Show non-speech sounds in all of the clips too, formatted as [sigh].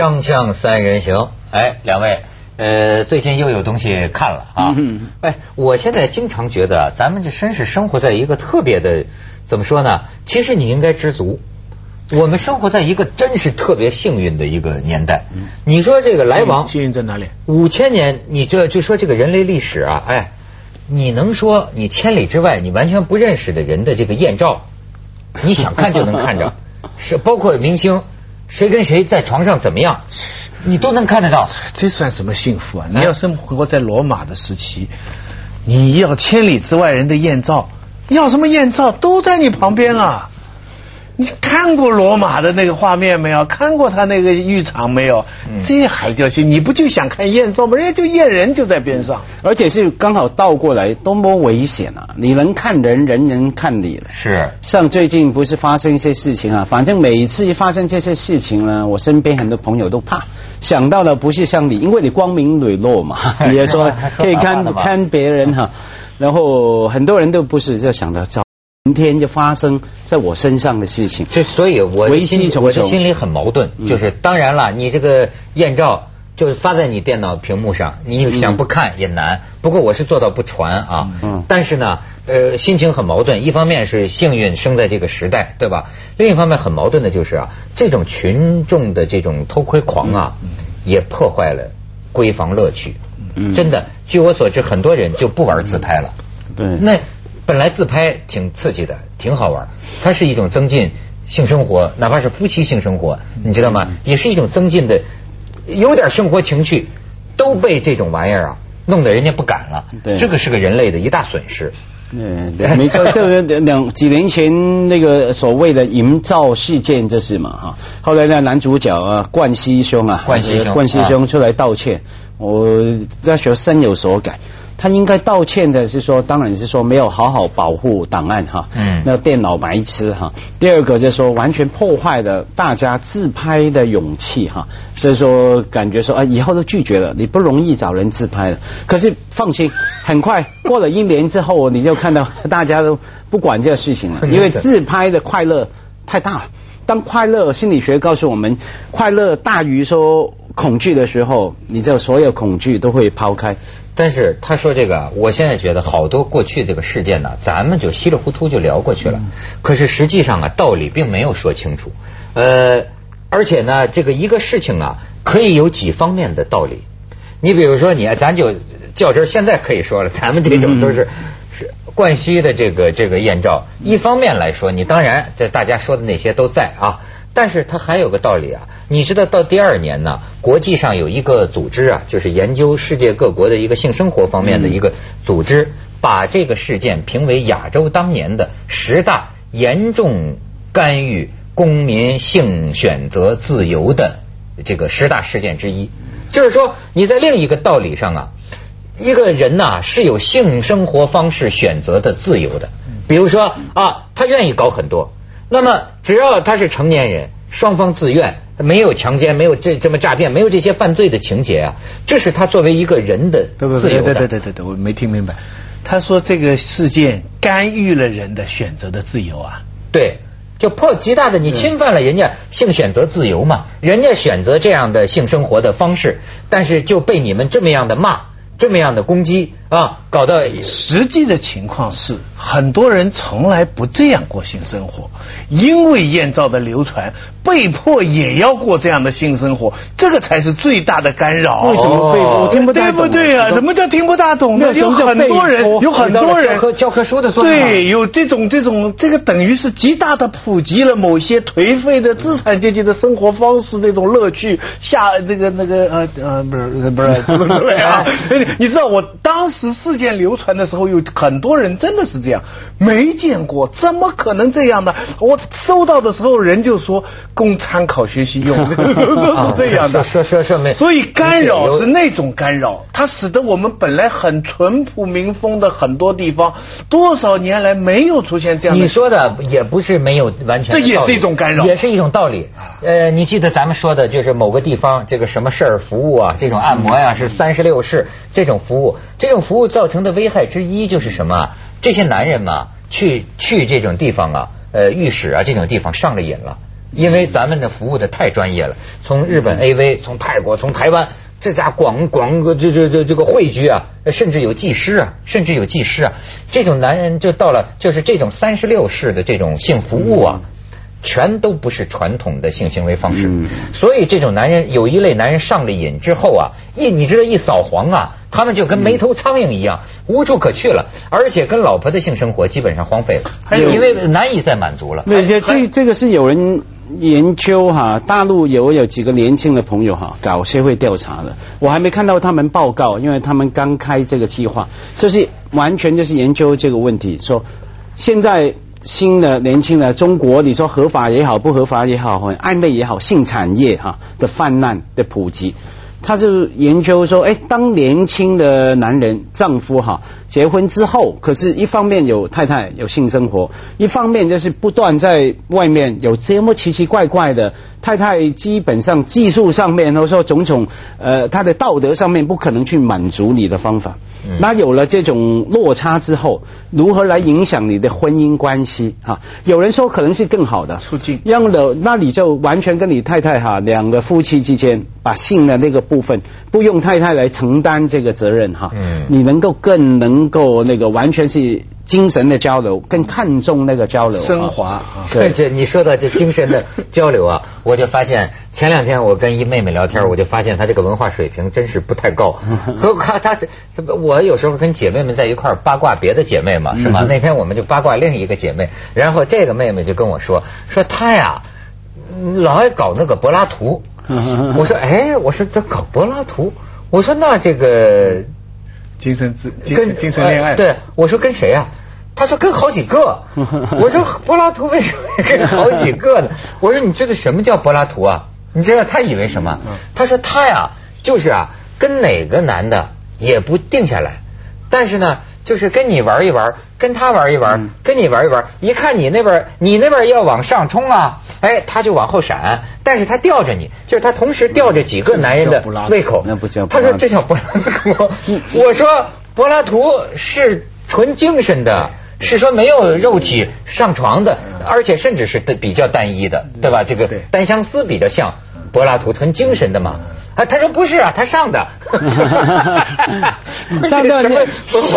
锵锵三人行，哎，两位，呃，最近又有东西看了啊。嗯哎，我现在经常觉得，咱们这真是生活在一个特别的，怎么说呢？其实你应该知足。我们生活在一个真是特别幸运的一个年代。你说这个来往幸运在哪里？五千年，你这就说这个人类历史啊，哎，你能说你千里之外你完全不认识的人的这个艳照，你想看就能看着，[laughs] 是包括明星，谁跟谁在床上怎么样，你都能看得到。这算什么幸福啊？你要生活在罗马的时期，你要千里之外人的艳照，要什么艳照都在你旁边啊！你看过罗马的那个画面没有？看过他那个浴场没有？嗯这还叫幸？你不就想看艳照吗？人家就艳人就在边上。而且是刚好倒过来，多么危险啊！你能看人，人人看你了。是，像最近不是发生一些事情啊，反正每一次一发生这些事情呢，我身边很多朋友都怕，想到的不是像你，因为你光明磊落嘛，[laughs] 你也说 [laughs] 可以看看别人哈，然后很多人都不是就想到早明天就发生在我身上的事情，这所以我的心重重我的心里很矛盾，嗯就是当然了，你这个艳照就是发在你电脑屏幕上，你想不看也难。不过我是做到不传啊，嗯但是呢，呃，心情很矛盾。一方面是幸运生在这个时代，对吧？另一方面很矛盾的就是啊，这种群众的这种偷窥狂啊，也破坏了闺房乐趣。嗯真的，据我所知，很多人就不玩自拍了。对，那本来自拍挺刺激的，挺好玩，它是一种增进性生活，哪怕是夫妻性生活，你知道吗？也是一种增进的，有点生活情趣，都被这种玩意儿啊弄得人家不敢了。对这个是个人类的一大损失。嗯对，[laughs] 没错，这个两几年前那个所谓的营造事件，这是嘛哈。后来呢，男主角啊，冠希兄啊，冠希兄冠希兄出来道歉，我那时候深有所感。他应该道歉的是说，当然是说没有好好保护档案哈，嗯那电脑白痴哈。第二个就是说完全破坏了大家自拍的勇气哈，所以说感觉说啊，以后都拒绝了，你不容易找人自拍了。可是放心，很快过了一年之后，你就看到大家都不管这个事情了，[laughs] 因为自拍的快乐太大了。当快乐心理学告诉我们，快乐大于说恐惧的时候，你这所有恐惧都会抛开。但是他说这个啊，我现在觉得好多过去这个事件呢，咱们就稀里糊涂就聊过去了。可是实际上啊，道理并没有说清楚。呃，而且呢，这个一个事情啊，可以有几方面的道理。你比如说你，咱就较真儿，现在可以说了，咱们这种都是。是冠希的这个这个艳照，一方面来说，你当然这大家说的那些都在啊，但是它还有个道理啊，你知道到第二年呢，国际上有一个组织啊，就是研究世界各国的一个性生活方面的一个组织，把这个事件评为亚洲当年的十大严重干预公民性选择自由的这个十大事件之一。就是说，你在另一个道理上啊。一个人呐、是有性生活方式选择的自由的，比如说啊，他愿意搞很多，那么只要他是成年人，双方自愿，没有强奸，没有这这么诈骗，没有这些犯罪的情节啊，这是他作为一个人的自由的。对对对对对对，我没听明白。他说这个事件干预了人的选择的自由啊。对，就破极大的你侵犯了人家性选择自由嘛，人家选择这样的性生活的方式，但是就被你们这么样的骂，这么样的攻击啊，搞到实际的情况是，很多人从来不这样过性生活，因为艳照的流传，被迫也要过这样的性生活，这个才是最大的干扰。为什么被迫我听不大对？不对啊？什么叫听不大懂呢？有有很多人有很多人教科教科书的作用啊对，有这种这种，这个等于是极大的普及了某些颓废的资产阶级的生活方式那种乐趣。下这个那个呃呃不是不是不是 [laughs] 对啊？[laughs] 你知道我当时事件流传的时候，有很多人真的是这样，没见过，怎么可能这样呢？我收到的时候，人就说供参考学习用，[laughs] 都是这样的。说说说没，所以干扰是那种干扰，它使得我们本来很淳朴民风的很多地方，多少年来没有出现这样的。你说的也不是没有完全这也是一种干扰也是一种道理。呃，你记得咱们说的就是某个地方这个什么事儿服务啊，这种按摩呀、是三十六式这种服务，这种服务造成的危害之一就是什么啊？这些男人嘛，去去这种地方啊，呃，浴室啊这种地方上了瘾了。因为咱们的服务的太专业了，从日本 AV，从泰国，从台湾，这家广广这这这这个汇聚啊，甚至有技师啊，甚至有技师啊，这种男人就到了，就是这种三十六式的这种性服务啊。全都不是传统的性行为方式，嗯所以这种男人有一类男人上了瘾之后啊，一你知道一扫黄啊，他们就跟没头苍蝇一样，无处可去了，而且跟老婆的性生活基本上荒废了，还有。因为难以再满足了。对，这这这个是有人研究哈，大陆有有几个年轻的朋友哈，搞社会调查的，我还没看到他们报告，因为他们刚开这个计划，就是完全就是研究这个问题，说现在新的年轻的中国，你说合法也好，不合法也好，或暧昧也好，性产业哈的泛滥的普及。他就研究说，哎，当年轻的男人丈夫哈结婚之后，可是一方面有太太有性生活，一方面就是不断在外面有这么奇奇怪怪的太太，基本上技术上面或者说种种呃，他的道德上面不可能去满足你的方法。嗯那有了这种落差之后，如何来影响你的婚姻关系？哈，有人说可能是更好的促进让了，那你就完全跟你太太哈两个夫妻之间，把性的那个部分不用太太来承担这个责任哈，嗯你能够更能够那个完全是精神的交流，更看重那个交流，升华对，[laughs] 这你说到这精神的交流啊，[laughs] 我就发现前两天我跟一妹妹聊天，我就发现她这个文化水平真是不太高。[laughs] 何况她这，我有时候跟姐妹们在一块八卦别的姐妹嘛，是吗？那天我们就八卦另一个姐妹，然后这个妹妹就跟我说，说她呀，嗯老爱搞那个柏拉图。[laughs] 我说，哎，我说这搞柏拉图，我说那这个精神自跟精神恋爱，呃对，我说跟谁啊？他说跟好几个。[laughs] 我说柏拉图为什么跟好几个呢？我说你知道什么叫柏拉图啊？你知道他以为什么？他说他呀，就是啊，跟哪个男的也不定下来，但是呢，就是跟你玩一玩，跟他玩一玩，跟你玩一玩，一看你那边你那边要往上冲啊，哎，他就往后闪，但是他吊着你，就是他同时吊着几个男人的胃口。那不叫他说这叫柏拉图。[laughs] 我说柏拉图是纯精神的。是说没有肉体上床的，而且甚至是比较单一的，对吧？这个单相思比较像柏拉图，纯精神的嘛。啊，他说不是啊，他上的。[laughs] 上的什么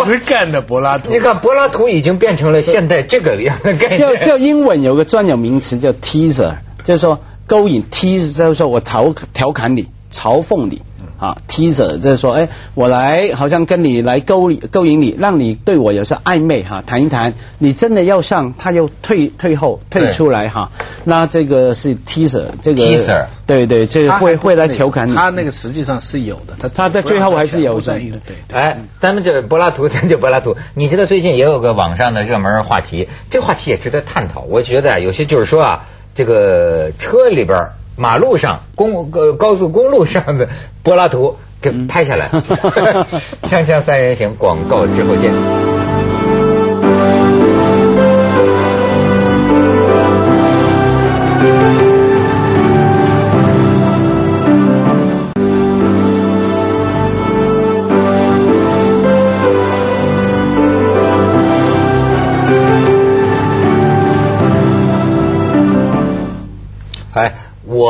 实干的柏拉图你。看柏拉图已经变成了现在这个样的概就念。就英文有个专有名词叫 teaser，就是说勾引 tease，就是说我调调侃你、嘲讽你啊，teaser 就是说，哎，我来好像跟你来勾勾引你，让你对我有些暧昧哈，谈一谈，你真的要上，他又退退后退出来哈，那这个是 teaser，这个 teaser 对对，这个会会来调侃你，他那个实际上是有的，他他在最后还是有的，的对对。哎，咱们这柏拉图，咱就柏拉图。[laughs] 你知道最近也有个网上的热门话题，这话题也值得探讨。我觉得啊，有些就是说啊，这个车里边、马路上、公呃高速公路上的柏拉图给拍下来。[laughs] 锵锵三人行，广告之后见。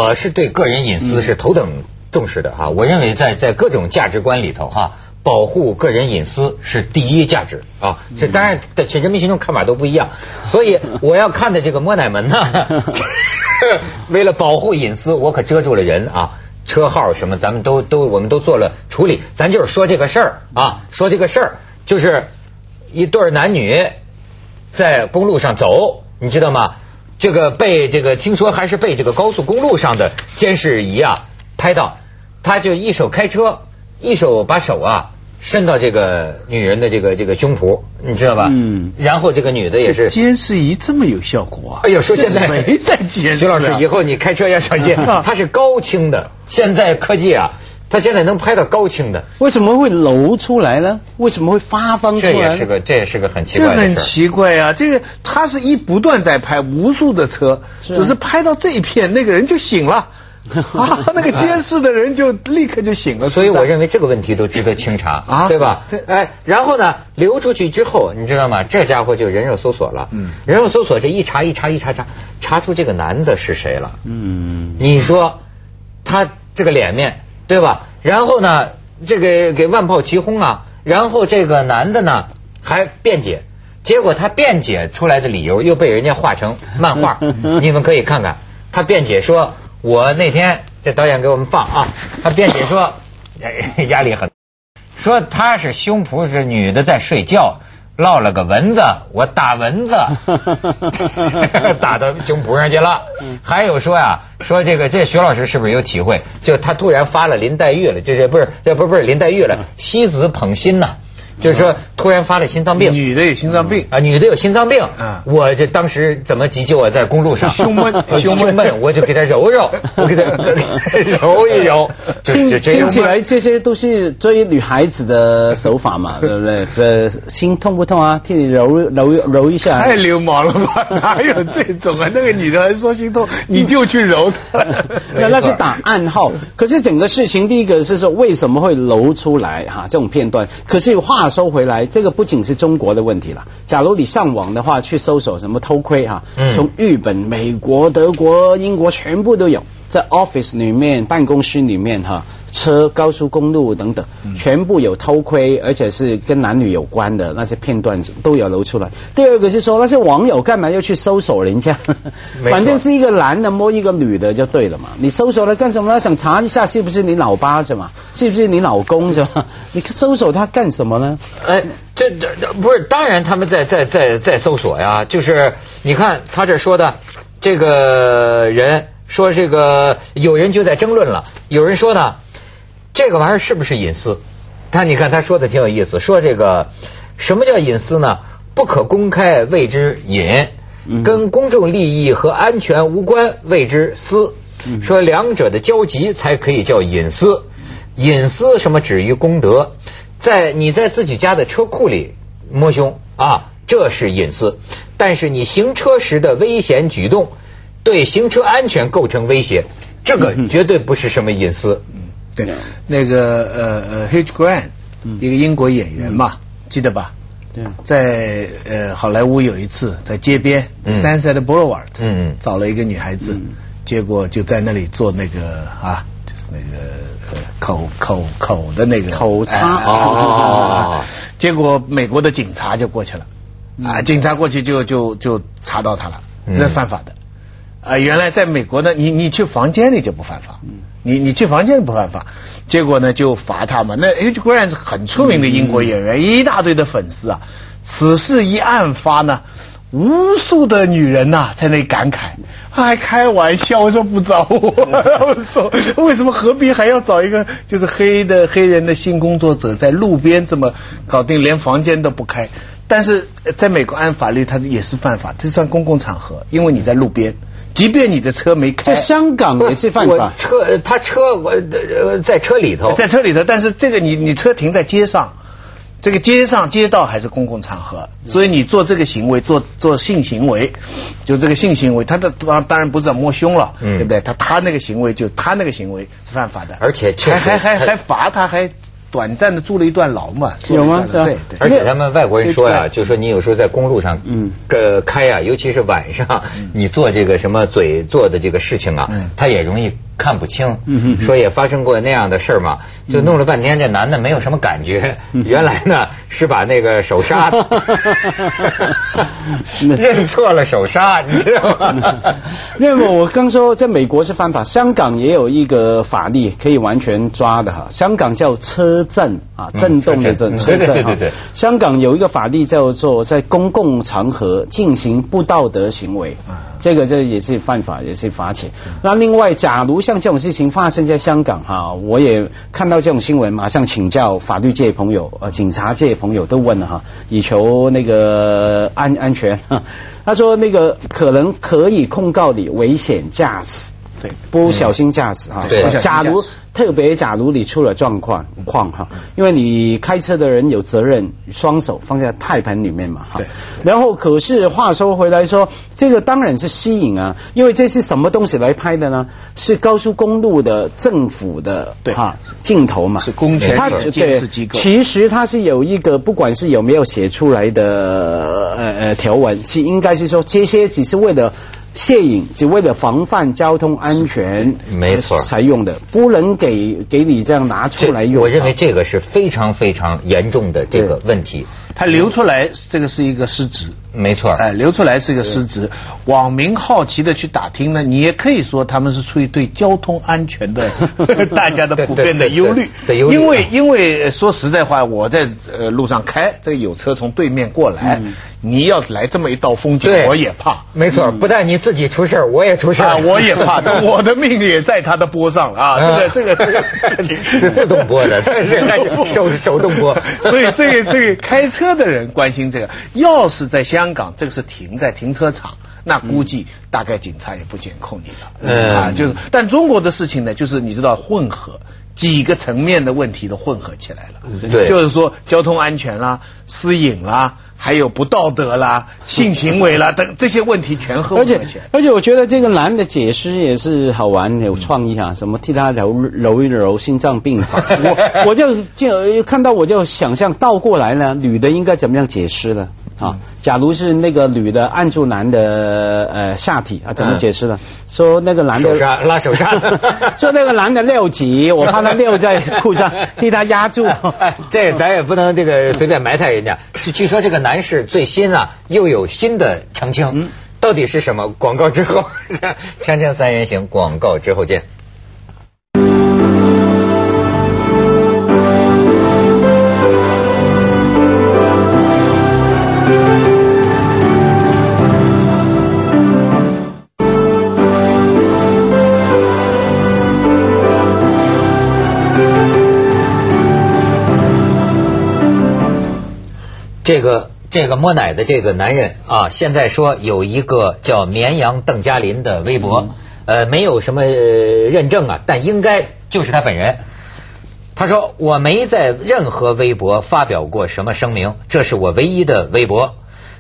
我是对个人隐私是头等重视的哈。我认为在在各种价值观里头哈，保护个人隐私是第一价值啊。这当然，这人民群众看法都不一样，所以我要看的这个摸奶门呢，[laughs] 为了保护隐私，我可遮住了人啊。车号什么，咱们都都我们都做了处理。咱就是说这个事儿啊，说这个事儿，就是一对男女在公路上走，你知道吗？这个被这个听说还是被这个高速公路上的监视仪啊拍到，他就一手开车，一手把手啊伸到这个女人的这个这个胸脯，你知道吧？嗯然后这个女的也是。监视仪这么有效果啊！哎呦，说现在这谁在监视啊？[laughs] 徐老师，以后你开车要小心，[laughs] 它是高清的。现在科技啊，它现在能拍到高清的，为什么会露出来呢？为什么会发放出这来呢？也是个这也是个很奇怪的事儿。奇怪啊！这个他是一不断在拍无数的车，只是拍到这一片，那个人就醒了。[laughs] 啊，那个监视的人就立刻就醒了。所以我认为这个问题都值得清查，啊对吧对？哎，然后呢，流出去之后，你知道吗？这家伙就人肉搜索了，嗯人肉搜索这一查一查一查查，查出这个男的是谁了。嗯，你说他这个脸面对吧？然后呢，这个给万炮齐轰啊，然后这个男的呢还辩解，结果他辩解出来的理由又被人家画成漫画，[laughs] 你们可以看看，他辩解说，我那天这导演给我们放啊，他辩解说，哎压力很，说他是胸脯是女的在睡觉。落了个蚊子，我打蚊子，[laughs] 打到胸脯上去了。还有说呀，说这个这徐老师是不是有体会？就他突然发了林黛玉了，这这不是这不是不是林黛玉了，西子捧心呐、就是说突然发了心脏病。女的有心脏病，啊，女的有心脏病，啊我这当时怎么急救啊？在公路上胸闷 [laughs] 呃胸闷闷，我就给她揉揉，[laughs] 我给她 [laughs] 揉一揉，就听就这样听起来这些都是追女孩子的手法嘛，对不对？呃，心痛不痛啊？替你揉揉揉一下。太流氓了吧？哪有这种啊？那个女的还说心痛，你就去揉她。那那是打暗号，可是整个事情，第一个是说为什么会揉出来哈、这种片段？可是话说回来，这个不仅是中国的问题了。假如你上网的话，去搜索什么偷窥哈、嗯从日本、美国、德国、英国全部都有，在 office 里面、办公室里面哈、车、高速公路等等，全部有偷窥，而且是跟男女有关的那些片段都有流出来。第二个是说，那些网友干嘛要去搜索人家？反正是一个男的摸一个女的就对了嘛。你搜索了干什么呢？想查一下是不是你老爸是吗？是不是你老公是吧？你搜索他干什么呢？哎，这这这不是，当然他们在在在在搜索呀，就是你看他这说的，这个人说这个有人就在争论了，有人说呢，这个玩意儿是不是隐私？他你看他说的挺有意思，说这个什么叫隐私呢？不可公开谓之隐，嗯跟公众利益和安全无关谓之私。说两者的交集才可以叫隐私。隐私什么止于公德，在你在自己家的车库里摸胸啊，这是隐私。但是你行车时的危险举动，对行车安全构成威胁，这个绝对不是什么隐私。对，那个呃呃，Hugh Grant，一个英国演员嘛，记得吧？对。在呃好莱坞有一次在街边嗯。Sunset Boulevard，嗯嗯。找了一个女孩子，结果就在那里做那个啊，就是那个呃口口口的那个口插哎哦 [laughs] 结果美国的警察就过去了，啊，警察过去就就就查到他了，嗯。这是犯法的。啊，原来在美国呢，你你去房间里就不犯法，你你去房间里不犯法，结果呢就罚他嘛。那 Hugh Grant 很出名的英国演员，一大堆的粉丝啊。此事一案发呢，无数的女人呐、在那里感慨，还开玩笑，我说不找我，[laughs] 我说为什么何必还要找一个就是黑的黑人的性工作者在路边这么搞定，连房间都不开？但是呃在美国按法律，它也是犯法，这算公共场合，因为你在路边，即便你的车没开在，香港也是犯法。车他车我呃在车里头，在车里头，但是这个你你车停在街上，这个街上街道还是公共场合，所以你做这个行为，做做性行为，就这个性行为，他的当当然不是摸胸了，嗯对不对？他他那个行为就他那个行为是犯法的，而且还还还罚他，还短暂的住了一段牢嘛，有吗？对对。而且他们外国人说呀、对就说你有时候在公路上，嗯。呃，开呀、尤其是晚上，你做这个什么嘴做的这个事情啊，嗯。他也容易看不清。说也发生过那样的事儿嘛，就弄了半天，这男的没有什么感觉，嗯原来呢是把那个手刹 [laughs] 认错了手刹，[laughs] 你知道吗？那么我刚说在美国是犯法，香港也有一个法律可以完全抓的哈，香港叫车震啊，嗯震动的震，车震车震哈对对对对香港有一个法律叫做在公共场合进行不道德行为，这个这也是犯法，也是罚钱。那另外，假如像这种事情发生在香港哈，我也看到这种新闻，马上请教法律界朋友、呃警察界朋友都问了哈，以求那个安安全。他说那个可能可以控告你危险驾驶。对。不小心驾驶哈。假如特别假如你出了状况况哈，因为你开车的人有责任，双手放在胎盘里面嘛哈。对。然后可是话说回来说，这个当然是吸引啊，因为这是什么东西来拍的呢？是高速公路的政府的对。哈镜头嘛，是公权它力监视机构。其实它是有一个，不管是有没有写出来的呃呃条文，是应该是说这些只是为了摄影，只为了防范交通安全，没错才用的，不能给给你这样拿出来用。我认为这个是非常非常严重的这个问题。它流出来，这个是一个失职。没错，哎，流出来是一个失职。网民好奇的去打听呢，你也可以说他们是出于对交通安全的 [laughs] 大家的普遍的忧虑因为因为呃说实在话，我在呃路上开，这个有车从对面过来，你要是来这么一道风景，我也怕。没错，不但你自己出事儿，我也出事儿啊，我也怕，但我的命也在他的波上了啊！这个这个这个事情是自动波的，手手动波。所以这个这个开车的人关心这个，要是在香港，这个是停在停车场，那估计大概警察也不检控你了。嗯啊，就是，但中国的事情呢，就是你知道混合。几个层面的问题都混合起来了，对就是说交通安全啦、私隐啦，还有不道德啦、性行为啦等这些问题全混合而且。而且，我觉得这个男的解释也是好玩，有创意啊！什么替他揉揉一揉心脏病法，[laughs] 我我就就看到我就想象倒过来呢，女的应该怎么样解释呢？啊，假如是那个女的按住男的呃下体啊，怎么解释呢？说那个男的手刹拉手刹 [laughs] 说那个男的尿急，我怕他尿在裤上，[laughs] 替他压住。哎，[laughs] 这咱也不能这个随便埋汰人家。是据说这个男士最新啊又有新的澄清，到底是什么？广告之后，锵锵三人行，广告之后见。这个这个摸奶的这个男人啊，现在说有一个叫绵羊邓嘉林的微博，呃，没有什么呃认证啊，但应该就是他本人。他说我没在任何微博发表过什么声明，这是我唯一的微博。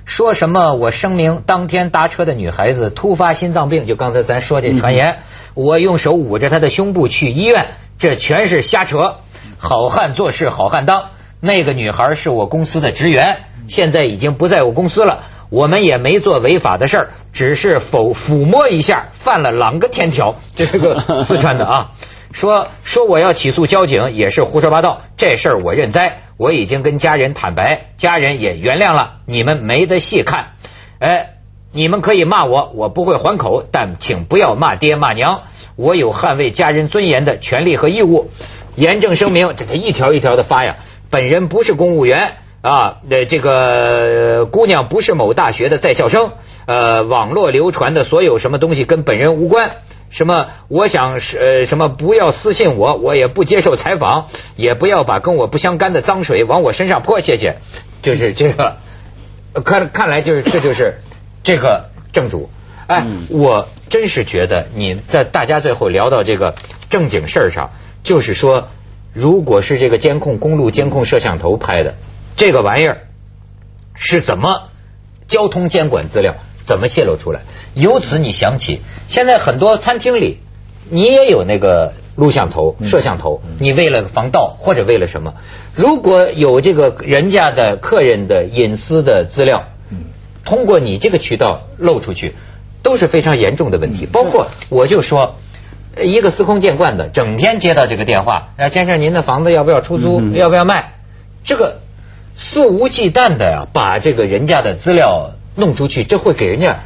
说什么我声明当天搭车的女孩子突发心脏病，就刚才咱说这传言，我用手捂着她的胸部去医院，这全是瞎扯。好汉做事好汉当，那个女孩是我公司的职员，现在已经不在我公司了。我们也没做违法的事儿，只是否抚摸一下，犯了啷个天条？这是个 [laughs] 四川的啊。说说我要起诉交警也是胡说八道，这事儿我认栽，我已经跟家人坦白，家人也原谅了，你们没得细看。哎，你们可以骂我，我不会还口，但请不要骂爹骂娘，我有捍卫家人尊严的权利和义务。严正声明，这个一条一条的发呀，本人不是公务员啊，呃，这个姑娘不是某大学的在校生，呃，网络流传的所有什么东西跟本人无关。什么？我想是呃什么？不要私信我，我也不接受采访，也不要把跟我不相干的脏水往我身上泼，谢谢。就是这个，呃看看来就是这就是这个正主。哎，我真是觉得你在大家最后聊到这个正经事儿上，就是说，如果是这个监控公路监控摄像头拍的这个玩意儿，是怎么交通监管资料怎么泄露出来？由此你想起，现在很多餐厅里，你也有那个录像头、摄像头，你为了防盗或者为了什么？如果有这个人家的客人的隐私的资料，通过你这个渠道漏出去，都是非常严重的问题。包括我就说。呃一个司空见惯的，整天接到这个电话，啊，先生，您的房子要不要出租？要不要卖？这个肆无忌惮的呀，把这个人家的资料弄出去，这会给人家，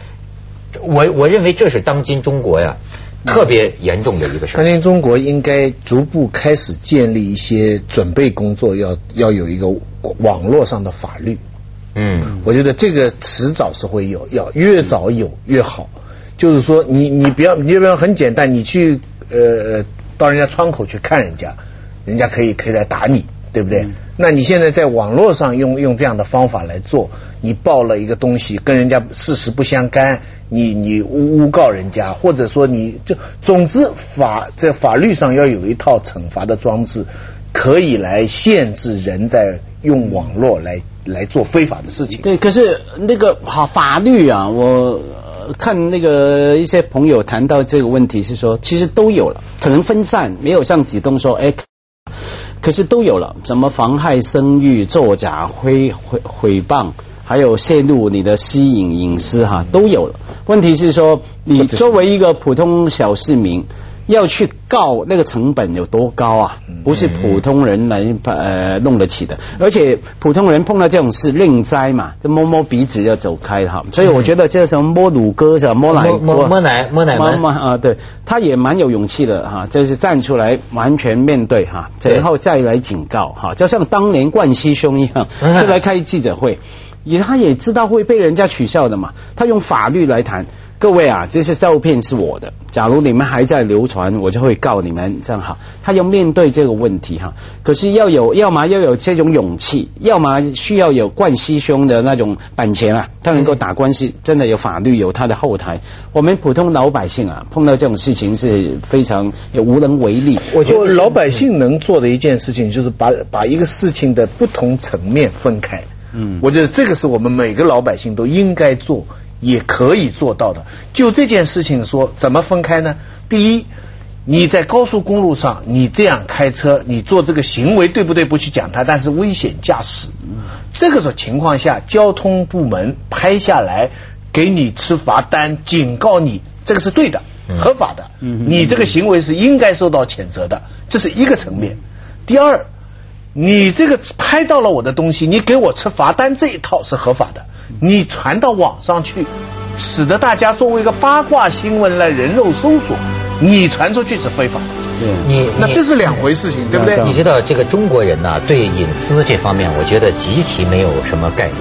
我我认为这是当今中国呀特别严重的一个事儿。当今中国应该逐步开始建立一些准备工作，要要有一个网络上的法律。嗯，我觉得这个迟早是会有，要越早有越好。就是说你，你不要，你不要很简单，你去呃到人家窗口去看人家，人家可以可以来打你，对不对？那你现在在网络上用用这样的方法来做，你报了一个东西跟人家事实不相干，你你诬诬告人家，或者说你就总之法在法律上要有一套惩罚的装置，可以来限制人在用网络来来做非法的事情。对，可是那个好法律啊，我呃看那个一些朋友谈到这个问题是说，其实都有了，可能分散，没有像子东说，哎。可是都有了，怎么妨害声誉、作假、毁毁毁谤，还有泄露你的私隐隐私哈，都有了。问题是说，你作为一个普通小市民，要去告那个成本有多高啊？不是普通人来呃弄得起的。而且普通人碰到这种事，认栽嘛，就摸摸鼻子要走开哈。所以我觉得这什么摸乳鸽是吧？摸奶摸摸奶摸奶门啊，对，他也蛮有勇气的哈，就是站出来完全面对哈，对然后再来警告哈，就像当年冠希兄一样，嗯 [laughs] 就来开记者会，也他也知道会被人家取笑的嘛，他用法律来谈。各位啊，这些照片是我的。假如你们还在流传，我就会告你们，这样哈。他要面对这个问题哈，可是要有，要么要有这种勇气，要么需要有冠希兄的那种本钱啊，他能够打官司，真的有法律有他的后台。我们普通老百姓啊，碰到这种事情是非常也无能为力。我觉得老百姓能做的一件事情，就是把把一个事情的不同层面分开。嗯我觉得这个是我们每个老百姓都应该做，也可以做到的。就这件事情说，怎么分开呢？第一，你在高速公路上，你这样开车，你做这个行为对不对？不去讲它，但是危险驾驶。这个种情况下，交通部门拍下来，给你吃罚单，警告你，这个是对的，合法的。嗯你这个行为是应该受到谴责的，这是一个层面。第二，你这个拍到了我的东西，你给我吃罚单这一套是合法的，你传到网上去，使得大家作为一个八卦新闻来人肉搜索，你传出去是非法的。对，你你那这是两回事情，对不对？你知道这个中国人呢，对隐私这方面，我觉得极其没有什么概念。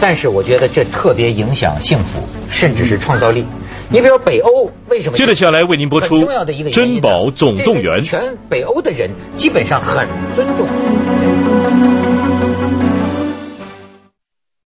但是我觉得这特别影响幸福，甚至是创造力。你比如北欧，为什么？接着下来为您播出重要的一个原因呢珍宝总动员全北欧的人基本上很尊重。